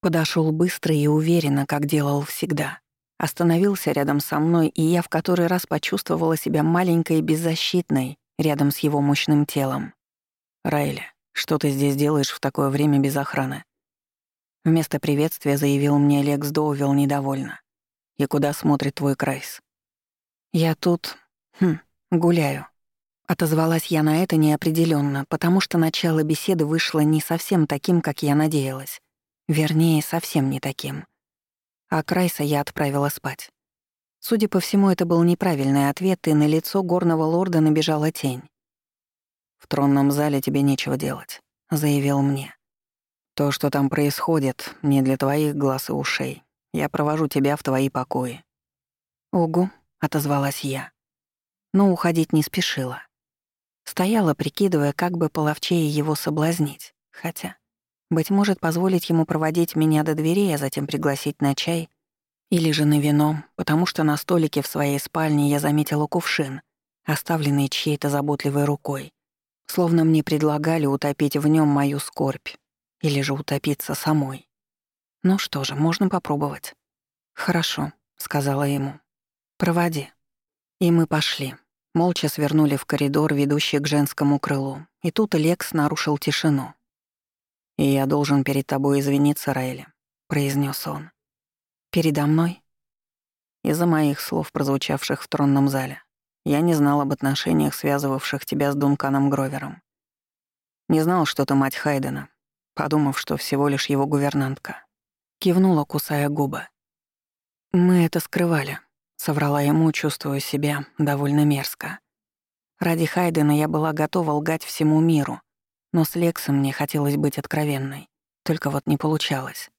Подошел быстро и уверенно, как делал всегда. Остановился рядом со мной, и я в который раз почувствовала себя маленькой и беззащитной рядом с его мощным телом. «Райли, что ты здесь делаешь в такое время без охраны?» Вместо приветствия заявил мне Лекс Доувилл недовольно. «И куда смотрит твой Крайс?» «Я тут... Хм, гуляю». Отозвалась я на это неопределенно, потому что начало беседы вышло не совсем таким, как я надеялась. Вернее, совсем не таким. А Крайса я отправила спать. Судя по всему, это был неправильный ответ, и на лицо горного лорда набежала тень. «В тронном зале тебе нечего делать», — заявил мне. «То, что там происходит, не для твоих глаз и ушей. Я провожу тебя в твои покои». «Угу», — отозвалась я. Но уходить не спешила. Стояла, прикидывая, как бы половчее его соблазнить. Хотя, быть может, позволить ему проводить меня до дверей, а затем пригласить на чай или же на вино, потому что на столике в своей спальне я заметила кувшин, оставленный чьей-то заботливой рукой. Словно мне предлагали утопить в нем мою скорбь или же утопиться самой. Ну что же, можно попробовать. «Хорошо», — сказала ему. «Проводи». И мы пошли. Молча свернули в коридор, ведущий к женскому крылу, и тут Лекс нарушил тишину. «И я должен перед тобой извиниться, Райли», — произнес он. «Передо мной?» Из-за моих слов, прозвучавших в тронном зале. Я не знал об отношениях, связывавших тебя с Дунканом Гровером. Не знал, что ты мать Хайдена, подумав, что всего лишь его гувернантка. Кивнула, кусая губы. «Мы это скрывали», Соврала ему, чувствуя себя довольно мерзко. Ради Хайдена я была готова лгать всему миру, но с Лексом мне хотелось быть откровенной. Только вот не получалось.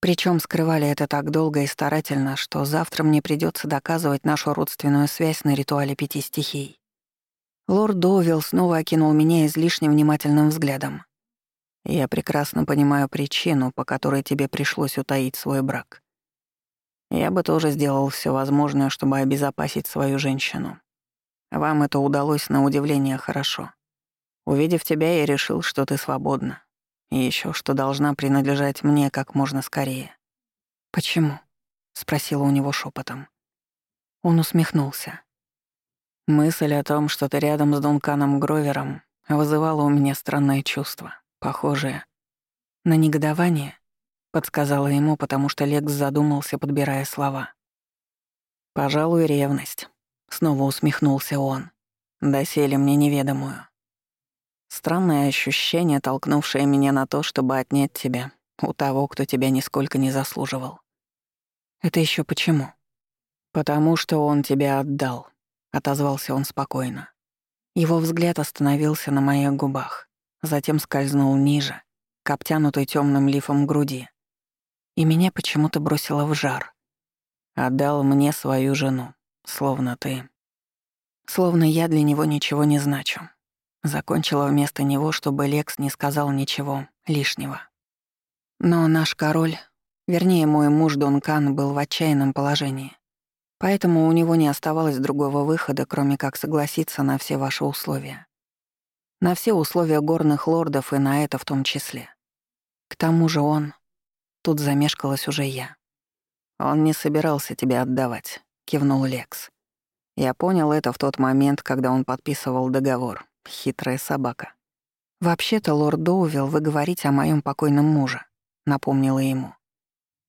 Причем скрывали это так долго и старательно, что завтра мне придется доказывать нашу родственную связь на ритуале пяти стихий. Лорд Доувилл снова окинул меня излишне внимательным взглядом. «Я прекрасно понимаю причину, по которой тебе пришлось утаить свой брак. Я бы тоже сделал все возможное, чтобы обезопасить свою женщину. Вам это удалось на удивление хорошо. Увидев тебя, я решил, что ты свободна. И еще, что должна принадлежать мне как можно скорее. «Почему?» — спросила у него шепотом. Он усмехнулся. Мысль о том, что ты рядом с Дунканом Гровером, вызывала у меня странное чувство, похожее на негодование подсказала ему, потому что Лекс задумался, подбирая слова. «Пожалуй, ревность», — снова усмехнулся он. «Доселе мне неведомую. Странное ощущение, толкнувшее меня на то, чтобы отнять тебя у того, кто тебя нисколько не заслуживал. Это еще почему? Потому что он тебя отдал, отозвался он спокойно. Его взгляд остановился на моих губах, затем скользнул ниже, к обтянутой темным лифом груди и меня почему-то бросило в жар. Отдал мне свою жену, словно ты. Словно я для него ничего не значу. Закончила вместо него, чтобы Лекс не сказал ничего лишнего. Но наш король, вернее, мой муж Дункан, был в отчаянном положении. Поэтому у него не оставалось другого выхода, кроме как согласиться на все ваши условия. На все условия горных лордов и на это в том числе. К тому же он Тут замешкалась уже я. «Он не собирался тебя отдавать», — кивнул Лекс. Я понял это в тот момент, когда он подписывал договор. Хитрая собака. «Вообще-то, лорд Доувилл, вы говорите о моем покойном муже», — напомнила ему.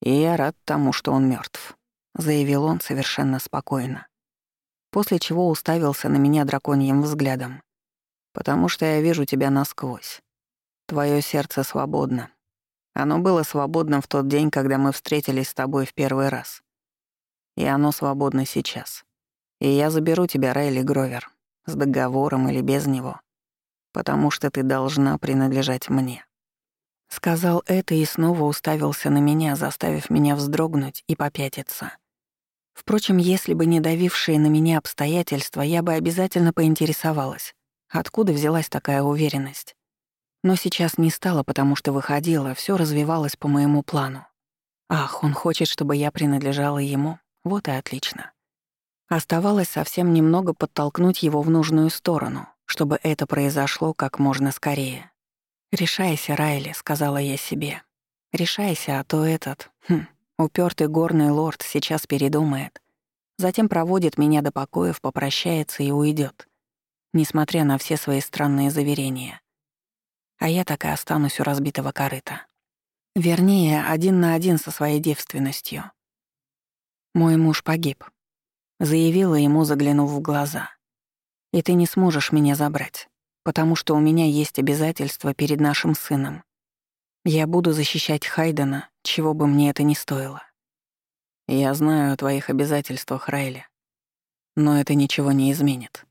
«И я рад тому, что он мертв, заявил он совершенно спокойно. После чего уставился на меня драконьим взглядом. «Потому что я вижу тебя насквозь. Твое сердце свободно, оно было свободным в тот день, когда мы встретились с тобой в первый раз. И оно свободно сейчас. И я заберу тебя, Райли Гровер, с договором или без него, потому что ты должна принадлежать мне». Сказал это и снова уставился на меня, заставив меня вздрогнуть и попятиться. Впрочем, если бы не давившие на меня обстоятельства, я бы обязательно поинтересовалась, откуда взялась такая уверенность. Но сейчас не стало, потому что выходила, все развивалось по моему плану. Ах, он хочет, чтобы я принадлежала ему. Вот и отлично. Оставалось совсем немного подтолкнуть его в нужную сторону, чтобы это произошло как можно скорее. «Решайся, Райли», — сказала я себе. Решайся, а то этот, хм, упертый горный лорд сейчас передумает. Затем проводит меня до покоев, попрощается и уйдет, несмотря на все свои странные заверения. А я так и останусь у разбитого корыта. Вернее, один на один со своей девственностью. Мой муж погиб. Заявила ему, заглянув в глаза. И ты не сможешь меня забрать, потому что у меня есть обязательства перед нашим сыном. Я буду защищать Хайдена, чего бы мне это ни стоило. Я знаю о твоих обязательствах, Райли. Но это ничего не изменит.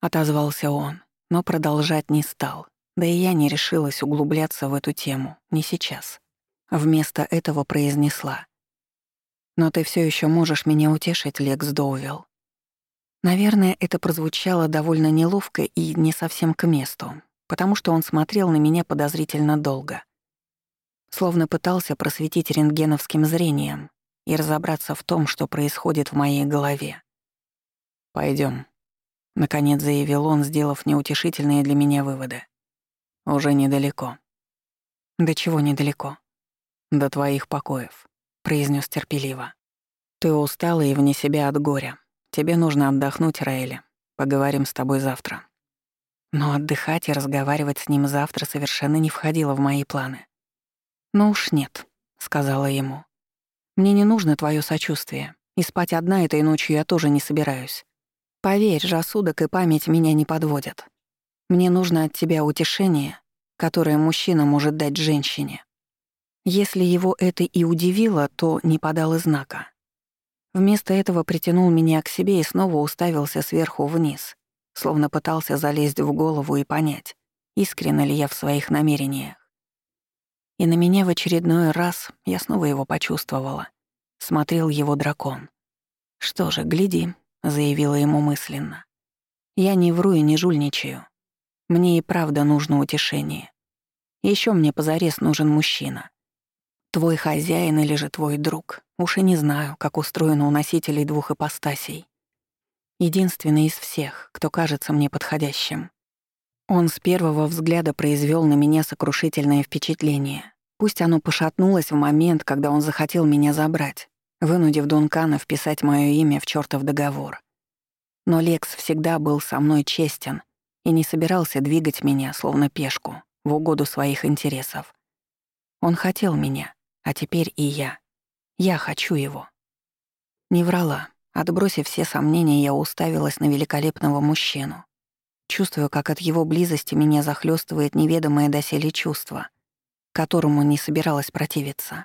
Отозвался он, но продолжать не стал. Да и я не решилась углубляться в эту тему, не сейчас. Вместо этого произнесла. «Но ты все еще можешь меня утешить, Лекс Доувилл. Наверное, это прозвучало довольно неловко и не совсем к месту, потому что он смотрел на меня подозрительно долго. Словно пытался просветить рентгеновским зрением и разобраться в том, что происходит в моей голове. Пойдем, наконец заявил он, сделав неутешительные для меня выводы. «Уже недалеко». «До чего недалеко?» «До твоих покоев», — произнес терпеливо. «Ты устала и вне себя от горя. Тебе нужно отдохнуть, Раэля. Поговорим с тобой завтра». Но отдыхать и разговаривать с ним завтра совершенно не входило в мои планы. «Ну уж нет», — сказала ему. «Мне не нужно твое сочувствие, и спать одна этой ночью я тоже не собираюсь. Поверь, рассудок и память меня не подводят. Мне нужно от тебя утешение, которое мужчина может дать женщине». Если его это и удивило, то не подал знака. Вместо этого притянул меня к себе и снова уставился сверху вниз, словно пытался залезть в голову и понять, искренне ли я в своих намерениях. И на меня в очередной раз, я снова его почувствовала, смотрел его дракон. «Что же, гляди», — заявила ему мысленно. «Я не вру и не жульничаю. Мне и правда нужно утешение. Еще мне позарез нужен мужчина. Твой хозяин или же твой друг. Уж и не знаю, как устроено у носителей двух ипостасей. Единственный из всех, кто кажется мне подходящим. Он с первого взгляда произвел на меня сокрушительное впечатление. Пусть оно пошатнулось в момент, когда он захотел меня забрать, вынудив Дункана вписать мое имя в чертов договор. Но Лекс всегда был со мной честен и не собирался двигать меня, словно пешку, в угоду своих интересов. Он хотел меня, а теперь и я. Я хочу его. Не врала. Отбросив все сомнения, я уставилась на великолепного мужчину. Чувствую, как от его близости меня захлестывает неведомое доселе чувство, которому не собиралась противиться.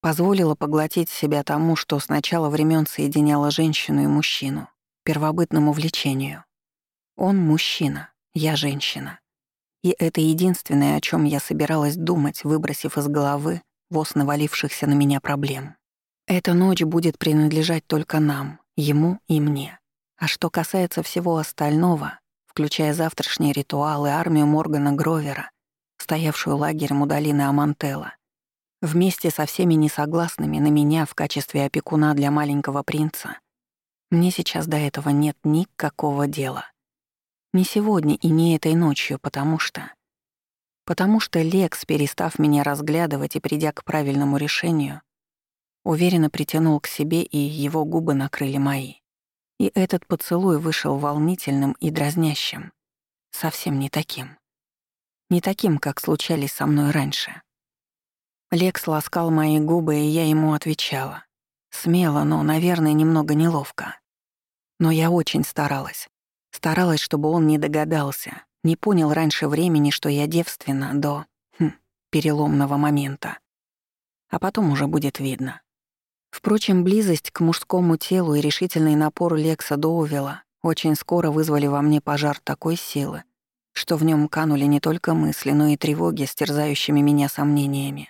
Позволила поглотить себя тому, что с начала времен соединяло женщину и мужчину, первобытному влечению. Он мужчина, я женщина. И это единственное, о чем я собиралась думать, выбросив из головы воз навалившихся на меня проблем. Эта ночь будет принадлежать только нам, ему и мне. А что касается всего остального, включая завтрашние ритуалы, армию Моргана Гровера, стоявшую лагерем у долины Амантелла, вместе со всеми несогласными на меня в качестве опекуна для маленького принца, мне сейчас до этого нет никакого дела. Не сегодня и не этой ночью, потому что Потому что Лекс, перестав меня разглядывать и придя к правильному решению, уверенно притянул к себе, и его губы накрыли мои. И этот поцелуй вышел волнительным и дразнящим. Совсем не таким. Не таким, как случались со мной раньше. Лекс ласкал мои губы, и я ему отвечала. Смело, но, наверное, немного неловко. Но я очень старалась. Старалась, чтобы он не догадался, не понял раньше времени, что я девственна до хм, переломного момента. А потом уже будет видно. Впрочем, близость к мужскому телу и решительный напор Лекса Доувела очень скоро вызвали во мне пожар такой силы, что в нем канули не только мысли, но и тревоги с меня сомнениями.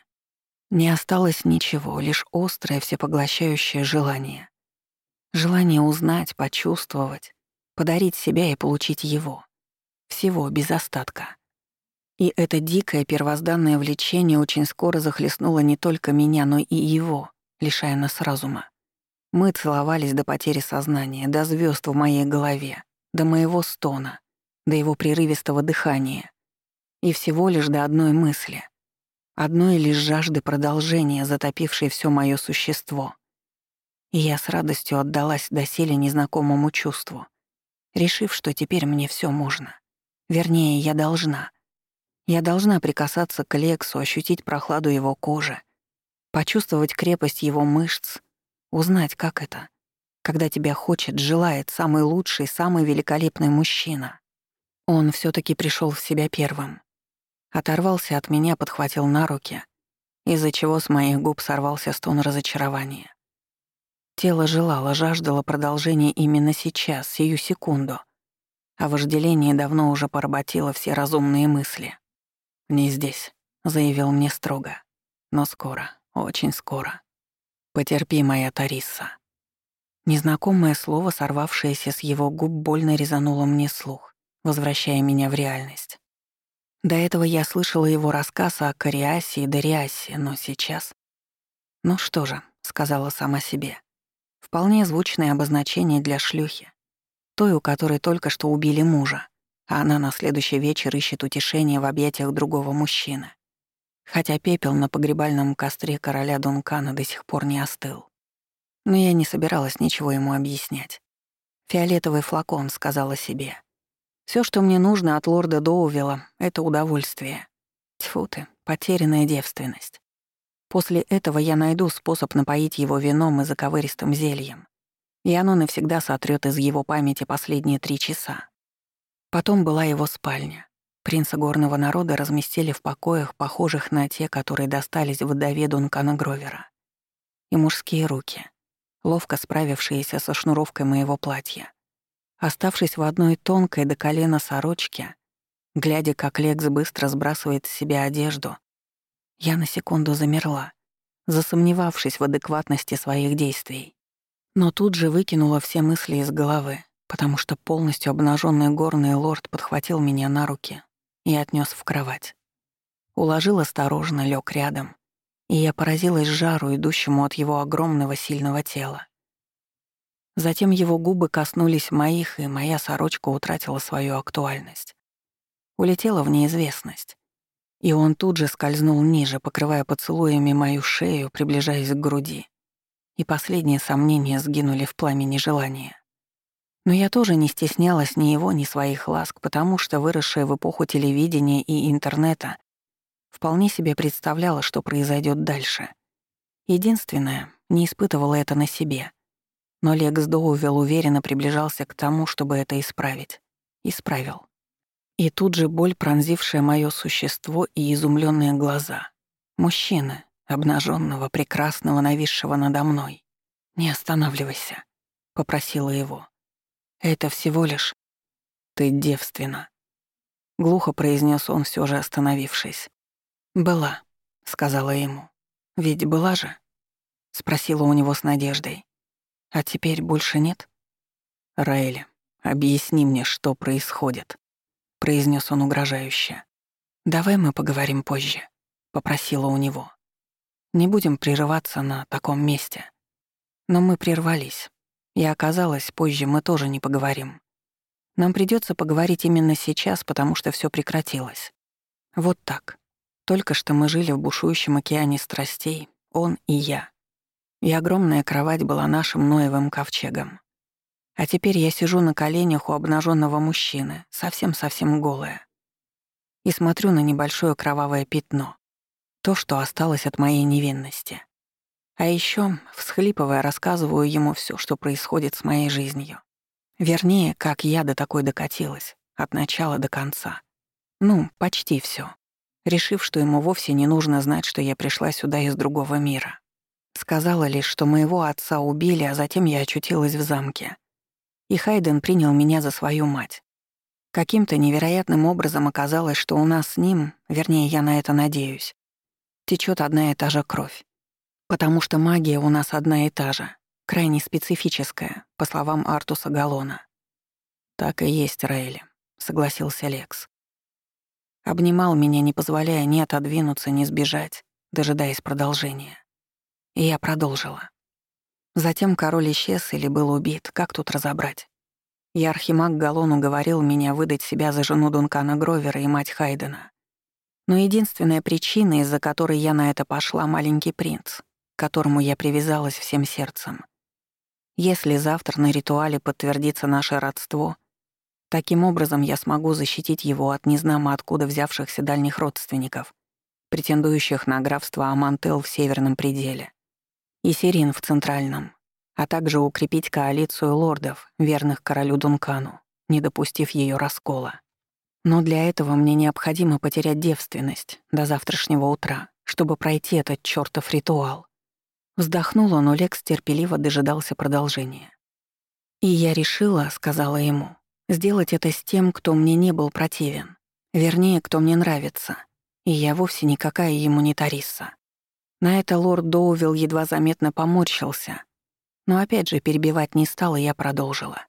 Не осталось ничего, лишь острое всепоглощающее желание. Желание узнать, почувствовать, подарить себя и получить его. Всего без остатка. И это дикое первозданное влечение очень скоро захлестнуло не только меня, но и его, лишая нас разума. Мы целовались до потери сознания, до звезд в моей голове, до моего стона, до его прерывистого дыхания. И всего лишь до одной мысли. одной лишь жажды продолжения, затопившей все мое существо. И я с радостью отдалась доселе незнакомому чувству, решив, что теперь мне все можно. Вернее, я должна. Я должна прикасаться к Лексу, ощутить прохладу его кожи, почувствовать крепость его мышц, узнать, как это, когда тебя хочет, желает самый лучший, самый великолепный мужчина. Он все таки пришел в себя первым. Оторвался от меня, подхватил на руки, из-за чего с моих губ сорвался стон разочарования. Тело желало, жаждало продолжения именно сейчас, сию секунду, а вожделение давно уже поработило все разумные мысли. «Не здесь», — заявил мне строго. «Но скоро, очень скоро. Потерпи, моя Тариса». Незнакомое слово, сорвавшееся с его губ, больно резануло мне слух, возвращая меня в реальность. До этого я слышала его рассказ о Кориасе и Дориасе, но сейчас... «Ну что же», — сказала сама себе. Вполне звучное обозначение для шлюхи. Той, у которой только что убили мужа а она на следующий вечер ищет утешение в объятиях другого мужчины. Хотя пепел на погребальном костре короля Дункана до сих пор не остыл. Но я не собиралась ничего ему объяснять. «Фиолетовый флакон», — сказала себе. Все, что мне нужно от лорда Доувела, — это удовольствие. Тьфу ты, потерянная девственность. После этого я найду способ напоить его вином и заковыристым зельем. И оно навсегда сотрет из его памяти последние три часа. Потом была его спальня. Принца горного народа разместили в покоях, похожих на те, которые достались вдове Дункана Гровера. И мужские руки, ловко справившиеся со шнуровкой моего платья. Оставшись в одной тонкой до колена сорочке, глядя, как Лекс быстро сбрасывает с себя одежду, я на секунду замерла, засомневавшись в адекватности своих действий. Но тут же выкинула все мысли из головы, потому что полностью обнаженный горный лорд подхватил меня на руки и отнес в кровать. Уложил осторожно, лег рядом, и я поразилась жару, идущему от его огромного сильного тела. Затем его губы коснулись моих, и моя сорочка утратила свою актуальность. Улетела в неизвестность. И он тут же скользнул ниже, покрывая поцелуями мою шею, приближаясь к груди. И последние сомнения сгинули в пламени желания. Но я тоже не стеснялась ни его, ни своих ласк, потому что, выросшая в эпоху телевидения и интернета, вполне себе представляла, что произойдет дальше. Единственное, не испытывала это на себе. Но Лекс Доувел уверенно приближался к тому, чтобы это исправить. Исправил. И тут же боль, пронзившая мое существо и изумленные глаза. Мужчины, обнаженного, прекрасного, нависшего надо мной. «Не останавливайся», — попросила его. Это всего лишь... Ты девственна. Глухо произнес он, все же остановившись. «Была», — сказала ему. «Ведь была же?» — спросила у него с надеждой. «А теперь больше нет?» «Раэля, объясни мне, что происходит», — произнес он угрожающе. «Давай мы поговорим позже», — попросила у него. «Не будем прерываться на таком месте». Но мы прервались. И оказалось, позже мы тоже не поговорим. Нам придется поговорить именно сейчас, потому что все прекратилось. Вот так. Только что мы жили в бушующем океане страстей, он и я. И огромная кровать была нашим Ноевым ковчегом. А теперь я сижу на коленях у обнаженного мужчины, совсем-совсем голая. И смотрю на небольшое кровавое пятно. То, что осталось от моей невинности. А еще, всхлипывая, рассказываю ему все, что происходит с моей жизнью. Вернее, как я до такой докатилась, от начала до конца. Ну, почти все. Решив, что ему вовсе не нужно знать, что я пришла сюда из другого мира. Сказала лишь, что моего отца убили, а затем я очутилась в замке. И Хайден принял меня за свою мать. Каким-то невероятным образом оказалось, что у нас с ним, вернее, я на это надеюсь, течет одна и та же кровь. Потому что магия у нас одна и та же, крайне специфическая, по словам Артуса Галлона. «Так и есть, Рейли», — согласился Лекс. Обнимал меня, не позволяя ни отодвинуться, ни сбежать, дожидаясь продолжения. И я продолжила. Затем король исчез или был убит, как тут разобрать? И архимаг Галлон уговорил меня выдать себя за жену Дункана Гровера и мать Хайдена. Но единственная причина, из-за которой я на это пошла, маленький принц, к которому я привязалась всем сердцем. Если завтра на ритуале подтвердится наше родство, таким образом я смогу защитить его от незнамо откуда взявшихся дальних родственников, претендующих на графство Амантел в северном пределе и Сирин в центральном, а также укрепить коалицию лордов, верных королю Дункану, не допустив ее раскола. Но для этого мне необходимо потерять девственность до завтрашнего утра, чтобы пройти этот чёртов ритуал. Вздохнула, но Лекс терпеливо дожидался продолжения. «И я решила», — сказала ему, — «сделать это с тем, кто мне не был противен. Вернее, кто мне нравится. И я вовсе никакая ему не Тариса». На это лорд Доувилл едва заметно поморщился. Но опять же перебивать не стала, я продолжила.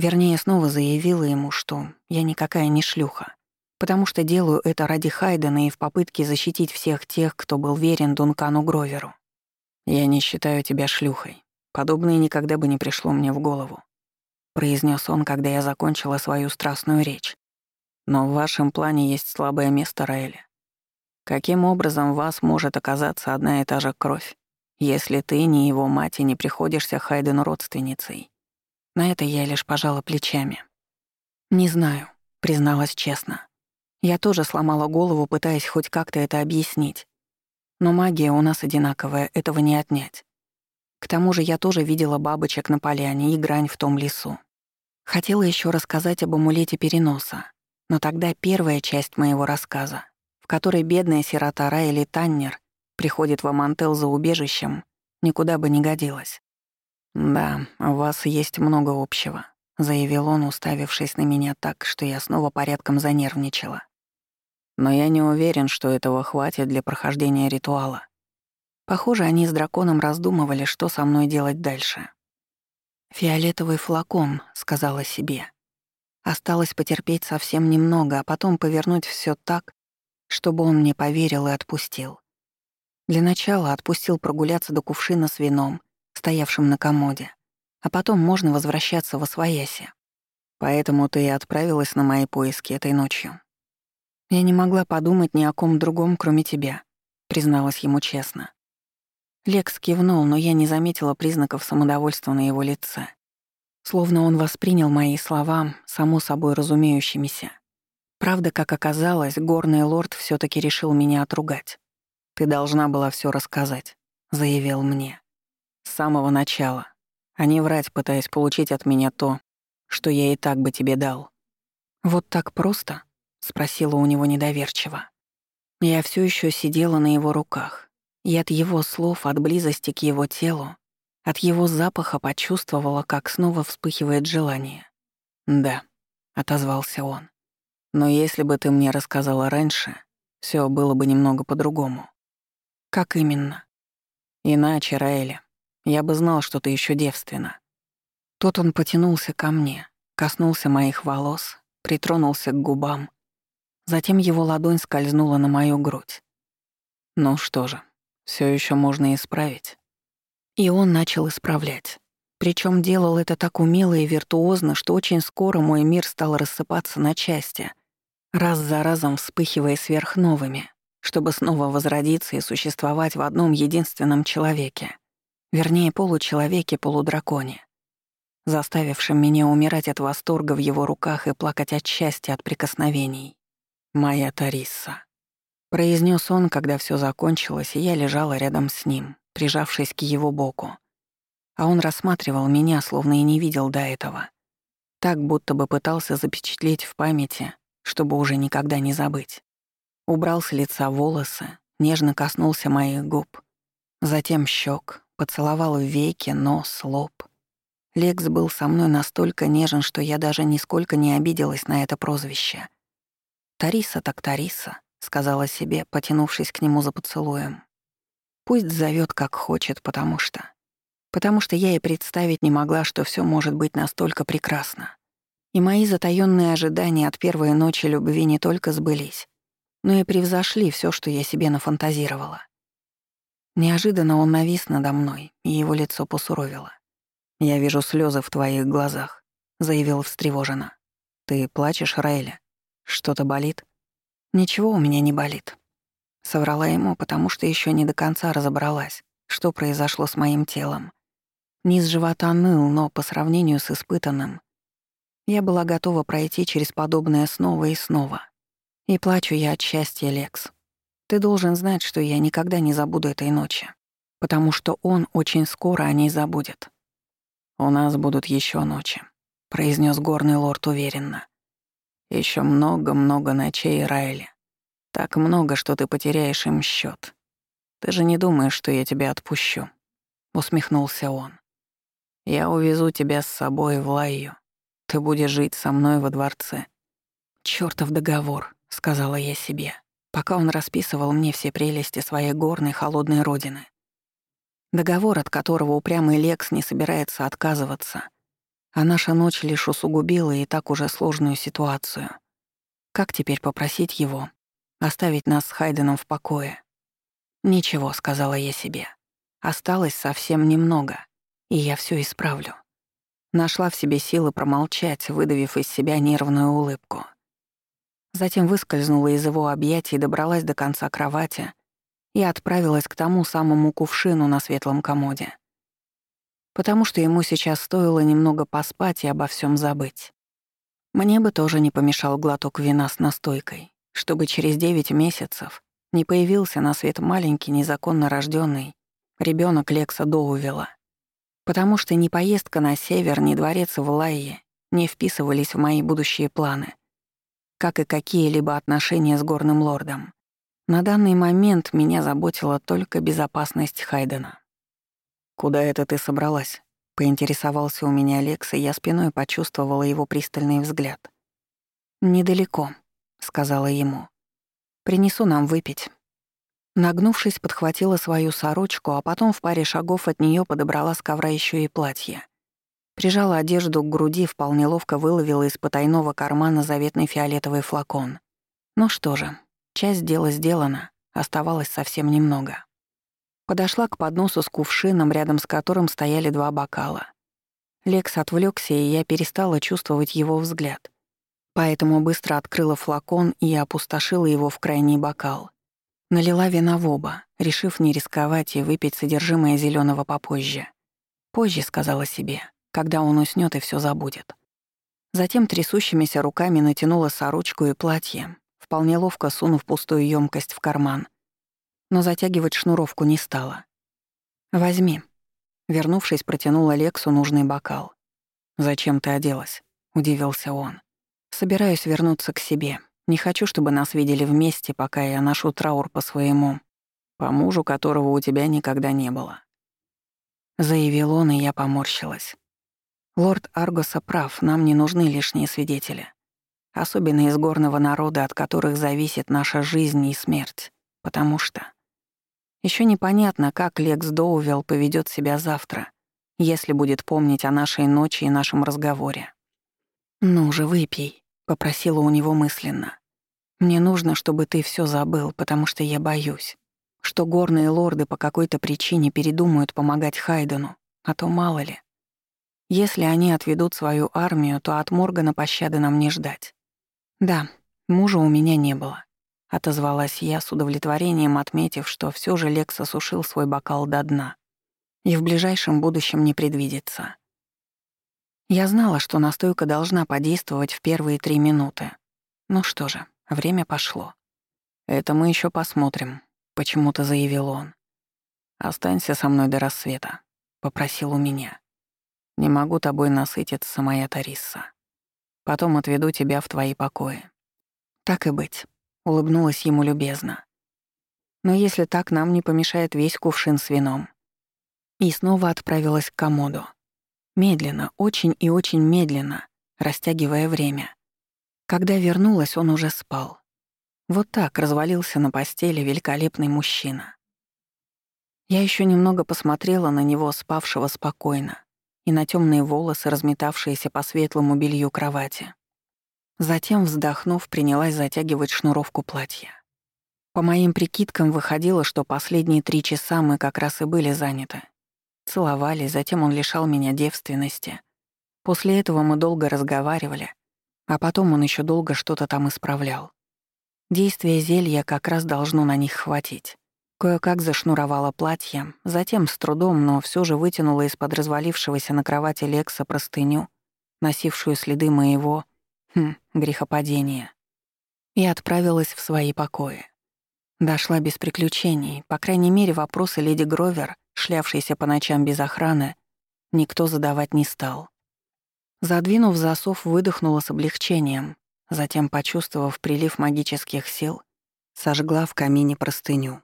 Вернее, снова заявила ему, что я никакая не шлюха, потому что делаю это ради Хайдена и в попытке защитить всех тех, кто был верен Дункану Гроверу. «Я не считаю тебя шлюхой. Подобное никогда бы не пришло мне в голову», — произнес он, когда я закончила свою страстную речь. «Но в вашем плане есть слабое место, Раэля. Каким образом в вас может оказаться одна и та же кровь, если ты ни его мать и не приходишься Хайдену родственницей?» На это я лишь пожала плечами. «Не знаю», — призналась честно. Я тоже сломала голову, пытаясь хоть как-то это объяснить. Но магия у нас одинаковая, этого не отнять. К тому же я тоже видела бабочек на поляне и грань в том лесу. Хотела еще рассказать об амулете переноса, но тогда первая часть моего рассказа, в которой бедная сирота Райли Таннер приходит в Амантел за убежищем, никуда бы не годилась. «Да, у вас есть много общего», — заявил он, уставившись на меня так, что я снова порядком занервничала. «Но я не уверен, что этого хватит для прохождения ритуала. Похоже, они с драконом раздумывали, что со мной делать дальше. «Фиолетовый флакон», — сказала себе. Осталось потерпеть совсем немного, а потом повернуть все так, чтобы он мне поверил и отпустил. Для начала отпустил прогуляться до кувшина с вином, стоявшим на комоде, а потом можно возвращаться во свояси. Поэтому ты и отправилась на мои поиски этой ночью. Я не могла подумать ни о ком другом, кроме тебя, призналась ему честно. Лекс кивнул, но я не заметила признаков самодовольства на его лице. Словно он воспринял мои слова само собой разумеющимися. Правда, как оказалось, горный лорд все таки решил меня отругать. «Ты должна была все рассказать», — заявил мне. С самого начала, а не врать, пытаясь получить от меня то, что я и так бы тебе дал. «Вот так просто?» — спросила у него недоверчиво. Я все еще сидела на его руках, и от его слов, от близости к его телу, от его запаха почувствовала, как снова вспыхивает желание. «Да», — отозвался он. «Но если бы ты мне рассказала раньше, все было бы немного по-другому». «Как именно?» «Иначе, Раэля. Я бы знал, что ты еще девственна». Тут он потянулся ко мне, коснулся моих волос, притронулся к губам. Затем его ладонь скользнула на мою грудь. Ну что же, все еще можно исправить. И он начал исправлять. Причем делал это так умело и виртуозно, что очень скоро мой мир стал рассыпаться на части, раз за разом вспыхивая сверхновыми, чтобы снова возродиться и существовать в одном единственном человеке. Вернее, получеловеке-полудраконе, заставившем меня умирать от восторга в его руках и плакать от счастья от прикосновений. «Моя Тариса», — произнес он, когда все закончилось, и я лежала рядом с ним, прижавшись к его боку. А он рассматривал меня, словно и не видел до этого. Так, будто бы пытался запечатлеть в памяти, чтобы уже никогда не забыть. Убрал с лица волосы, нежно коснулся моих губ, затем щек, Поцеловал в веки, нос, лоб. Лекс был со мной настолько нежен, что я даже нисколько не обиделась на это прозвище. «Тариса так Тариса», — сказала себе, потянувшись к нему за поцелуем. «Пусть зовет как хочет, потому что...» Потому что я и представить не могла, что все может быть настолько прекрасно. И мои затаённые ожидания от первой ночи любви не только сбылись, но и превзошли все, что я себе нафантазировала. Неожиданно он навис надо мной, и его лицо посуровило. «Я вижу слезы в твоих глазах», — заявил встревоженно. «Ты плачешь, Райля? Что-то болит?» «Ничего у меня не болит». Соврала ему, потому что еще не до конца разобралась, что произошло с моим телом. Низ живота ныл, но по сравнению с испытанным, я была готова пройти через подобное снова и снова. И плачу я от счастья, Лекс. Ты должен знать, что я никогда не забуду этой ночи, потому что он очень скоро о ней забудет. «У нас будут еще ночи», — произнес горный лорд уверенно. Еще много-много ночей, Райли. Так много, что ты потеряешь им счет. Ты же не думаешь, что я тебя отпущу?» — усмехнулся он. «Я увезу тебя с собой в Лайю. Ты будешь жить со мной во дворце». «Чёртов договор», — сказала я себе, пока он расписывал мне все прелести своей горной холодной родины. Договор, от которого упрямый Лекс не собирается отказываться. А наша ночь лишь усугубила и так уже сложную ситуацию. Как теперь попросить его оставить нас с Хайденом в покое? «Ничего», — сказала я себе. «Осталось совсем немного, и я все исправлю». Нашла в себе силы промолчать, выдавив из себя нервную улыбку. Затем выскользнула из его объятий, добралась до конца кровати и отправилась к тому самому кувшину на светлом комоде. Потому что ему сейчас стоило немного поспать и обо всем забыть. Мне бы тоже не помешал глоток вина с настойкой, чтобы через девять месяцев не появился на свет маленький незаконно рожденный ребенок Лекса Доувела. Потому что ни поездка на север, ни дворец в Лайе не вписывались в мои будущие планы, как и какие-либо отношения с горным лордом. На данный момент меня заботила только безопасность Хайдена. «Куда это ты собралась?» — поинтересовался у меня Алекс, и я спиной почувствовала его пристальный взгляд. «Недалеко», — сказала ему. «Принесу нам выпить». Нагнувшись, подхватила свою сорочку, а потом в паре шагов от нее подобрала с ковра еще и платье. Прижала одежду к груди, вполне ловко выловила из потайного кармана заветный фиолетовый флакон. Ну что же, Часть дела сделана, оставалось совсем немного. Подошла к подносу с кувшином, рядом с которым стояли два бокала. Лекс отвлекся, и я перестала чувствовать его взгляд. Поэтому быстро открыла флакон и опустошила его в крайний бокал. Налила вина в оба, решив не рисковать и выпить содержимое зеленого попозже. Позже, сказала себе, когда он уснет и все забудет. Затем трясущимися руками натянула сорочку и платье, вполне ловко сунув пустую емкость в карман. Но затягивать шнуровку не стала. «Возьми». Вернувшись, протянула Лексу нужный бокал. «Зачем ты оделась?» — удивился он. «Собираюсь вернуться к себе. Не хочу, чтобы нас видели вместе, пока я ношу траур по своему, по мужу, которого у тебя никогда не было». Заявил он, и я поморщилась. Лорд Аргоса прав, нам не нужны лишние свидетели особенно из горного народа, от которых зависит наша жизнь и смерть, потому что еще непонятно, как Лекс Доувелл поведет себя завтра, если будет помнить о нашей ночи и нашем разговоре. «Ну же, выпей», — попросила у него мысленно. «Мне нужно, чтобы ты все забыл, потому что я боюсь, что горные лорды по какой-то причине передумают помогать Хайдену, а то мало ли. Если они отведут свою армию, то от Моргана пощады нам не ждать. «Да, мужа у меня не было», — отозвалась я с удовлетворением, отметив, что все же Лекс осушил свой бокал до дна. И в ближайшем будущем не предвидится. Я знала, что настойка должна подействовать в первые три минуты. Ну что же, время пошло. «Это мы еще посмотрим», — почему-то заявил он. «Останься со мной до рассвета», — попросил у меня. «Не могу тобой насытиться, моя Тариса». Потом отведу тебя в твои покои». «Так и быть», — улыбнулась ему любезно. «Но если так, нам не помешает весь кувшин с вином». И снова отправилась к комоду. Медленно, очень и очень медленно, растягивая время. Когда вернулась, он уже спал. Вот так развалился на постели великолепный мужчина. Я еще немного посмотрела на него, спавшего спокойно, и на темные волосы, разметавшиеся по светлому белью кровати. Затем, вздохнув, принялась затягивать шнуровку платья. По моим прикидкам выходило, что последние три часа мы как раз и были заняты. Целовали, затем он лишал меня девственности. После этого мы долго разговаривали, а потом он еще долго что-то там исправлял. Действие зелья как раз должно на них хватить. Кое-как зашнуровала платье, затем с трудом, но все же вытянула из-под развалившегося на кровати Лекса простыню, носившую следы моего, хм, грехопадения, и отправилась в свои покои. Дошла без приключений, по крайней мере, вопросы леди Гровер, шлявшейся по ночам без охраны, никто задавать не стал. Задвинув засов, выдохнула с облегчением, затем, почувствовав прилив магических сил, сожгла в камине простыню.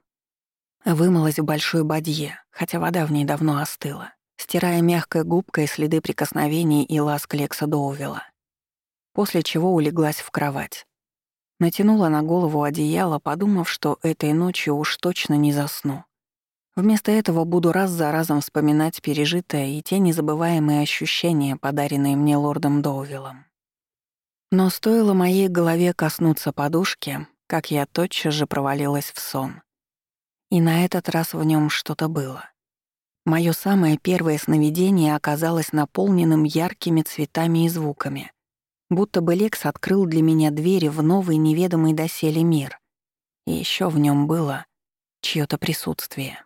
Вымылась в большой бадье, хотя вода в ней давно остыла, стирая мягкой губкой следы прикосновений и ласк Лекса Доувела. После чего улеглась в кровать. Натянула на голову одеяло, подумав, что этой ночью уж точно не засну. Вместо этого буду раз за разом вспоминать пережитое и те незабываемые ощущения, подаренные мне лордом Доувиллом. Но стоило моей голове коснуться подушки, как я тотчас же провалилась в сон. И на этот раз в нем что-то было. Моё самое первое сновидение оказалось наполненным яркими цветами и звуками. Будто бы Лекс открыл для меня двери в новый неведомый доселе мир. И ещё в нём было чьё-то присутствие.